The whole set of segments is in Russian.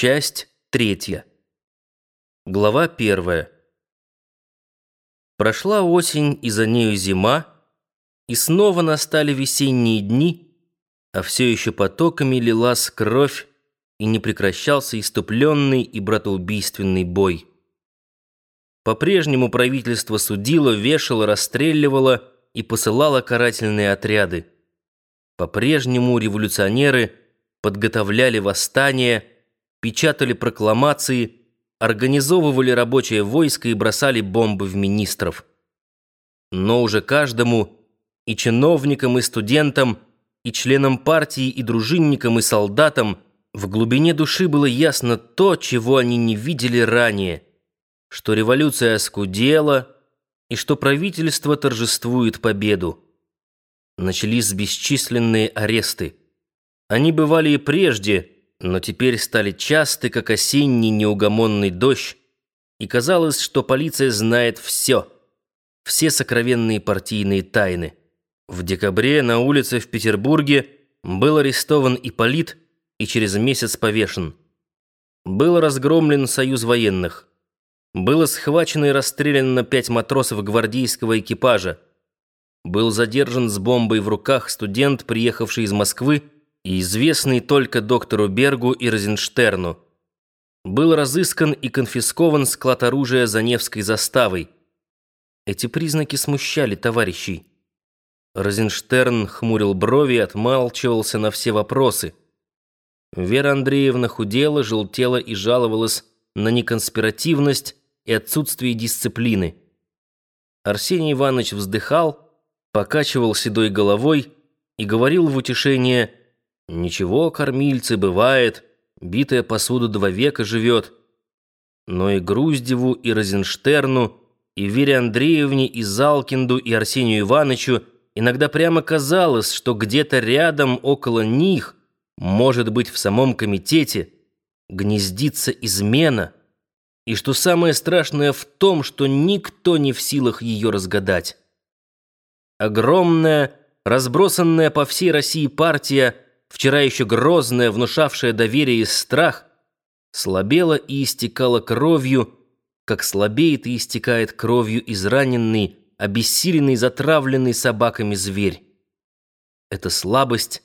Часть третья. Глава первая. Прошла осень, и за нею зима, и снова настали весенние дни, а все еще потоками лилась кровь, и не прекращался иступленный и братоубийственный бой. По-прежнему правительство судило, вешало, расстреливало и посылало карательные отряды. По-прежнему революционеры подготовляли восстания, печатали прокламации, организовывали рабочее войско и бросали бомбы в министров. Но уже каждому, и чиновникам, и студентам, и членам партии, и дружинникам, и солдатам, в глубине души было ясно то, чего они не видели ранее, что революция оскудела и что правительство торжествует победу. Начались бесчисленные аресты. Они бывали и прежде, но теперь стали часты, как осенний неугомонный дождь, и казалось, что полиция знает все, все сокровенные партийные тайны. В декабре на улице в Петербурге был арестован Ипполит и через месяц повешен. Был разгромлен союз военных. Было схвачено и расстреляно пять матросов гвардейского экипажа. Был задержан с бомбой в руках студент, приехавший из Москвы, и известный только доктору Бергу и Розенштерну. Был разыскан и конфискован склад оружия за Невской заставой. Эти признаки смущали товарищей. Розенштерн хмурил брови и отмалчивался на все вопросы. Вера Андреевна худела, желтела и жаловалась на неконспиративность и отсутствие дисциплины. Арсений Иванович вздыхал, покачивал седой головой и говорил в утешение Ничего, кормильцы, бывает, битая посуда два века живет. Но и Груздеву, и Розенштерну, и Вере Андреевне, и Залкинду, и Арсению Ивановичу иногда прямо казалось, что где-то рядом, около них, может быть, в самом комитете, гнездится измена, и что самое страшное в том, что никто не в силах ее разгадать. Огромная, разбросанная по всей России партия – вчера еще грозная, внушавшая доверие и страх, слабела и истекала кровью, как слабеет и истекает кровью израненный, обессиленный, затравленный собаками зверь. Эта слабость,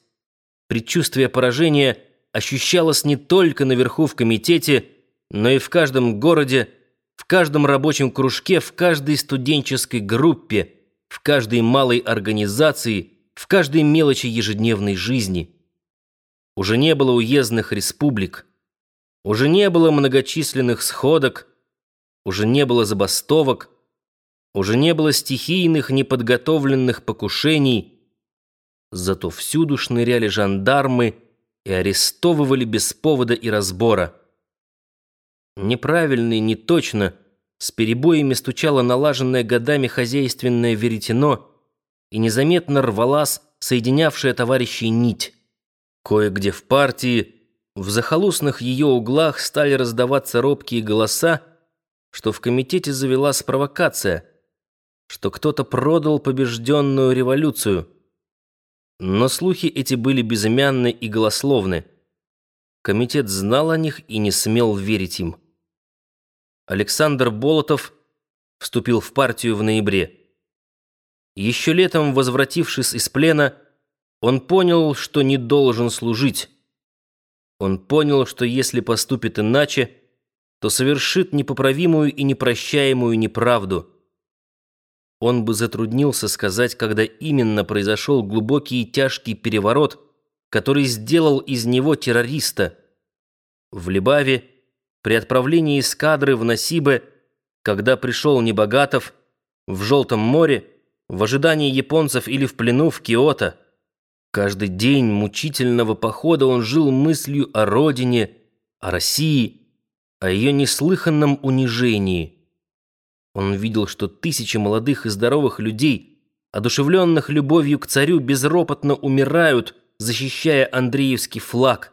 предчувствие поражения ощущалось не только наверху в комитете, но и в каждом городе, в каждом рабочем кружке, в каждой студенческой группе, в каждой малой организации, в каждой мелочи ежедневной жизни. Уже не было уездных республик, уже не было многочисленных сходок, уже не было забастовок, уже не было стихийных, неподготовленных покушений. Зато всюду шныряли жандармы и арестовывали без повода и разбора. Неправильно и неточно, с перебоями стучало налаженное годами хозяйственное веретено и незаметно рвалась соединявшая товарищей нить. Кое-где в партии, в захолустных ее углах стали раздаваться робкие голоса, что в комитете завелась провокация, что кто-то продал побежденную революцию. Но слухи эти были безымянны и голословны. Комитет знал о них и не смел верить им. Александр Болотов вступил в партию в ноябре. Еще летом, возвратившись из плена, он понял, что не должен служить. Он понял, что если поступит иначе, то совершит непоправимую и непрощаемую неправду. Он бы затруднился сказать, когда именно произошел глубокий и тяжкий переворот, который сделал из него террориста. В Либаве, при отправлении эскадры в Насибе, когда пришел Небогатов, в Желтом море, в ожидании японцев или в плену в Киото – Каждый день мучительного похода он жил мыслью о родине, о России, о ее неслыханном унижении. Он видел, что тысячи молодых и здоровых людей, одушевленных любовью к царю, безропотно умирают, защищая Андреевский флаг.